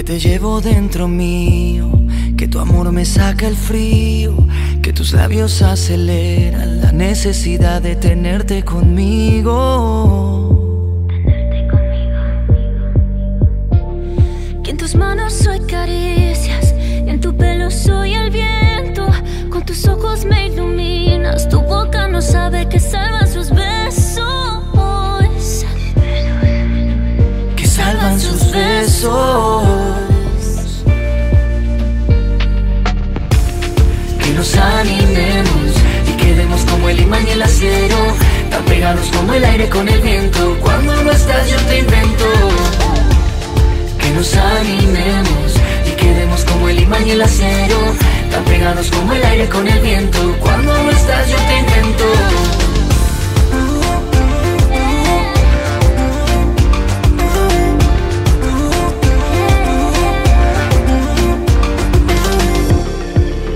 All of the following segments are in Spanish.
Que te llevo dentro mío, que tu amor me saca el frío, que tus labios aceleran la necesidad de tenerte conmigo. Tenerte conmigo. Que en tus manos soy caricias, y en tu pelo soy el viento. Con tus ojos me iluminas, tu boca no sabe que salvan sus besos. Que salvan sus besos. Nos animemos y quedemos como el imán y el acero, tan pegados como el aire con el viento. Cuando no estás yo te invento. Que nos animemos y quedemos como el imán y el acero, tan pegados como el aire con el viento.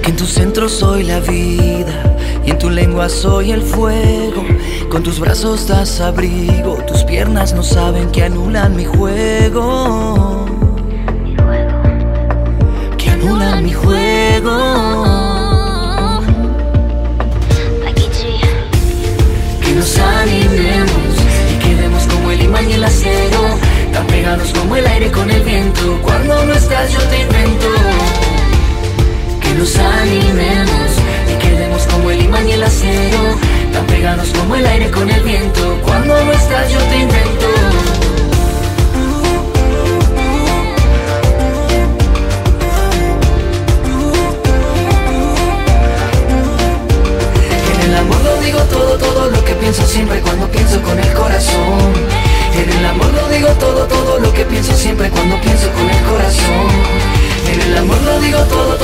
Que en tu centro soy la vida y en tu lengua soy el fuego. Con tus brazos das abrigo, tus piernas no saben que anulan mi juego. Que anulan mi juego. Que nos animemos y quedemos como el imán y el acero, tan pegados como el aire con el viento. Cuando no estás yo te invento. Nos animemos y quedemos como el imán y el acero, tan pegados como el aire con el viento. Cuando no estás yo te invento. En el amor lo digo todo, todo lo que pienso siempre cuando pienso con el corazón. En el amor lo digo todo, todo lo que pienso siempre cuando pienso con el corazón. En el amor lo digo todo, todo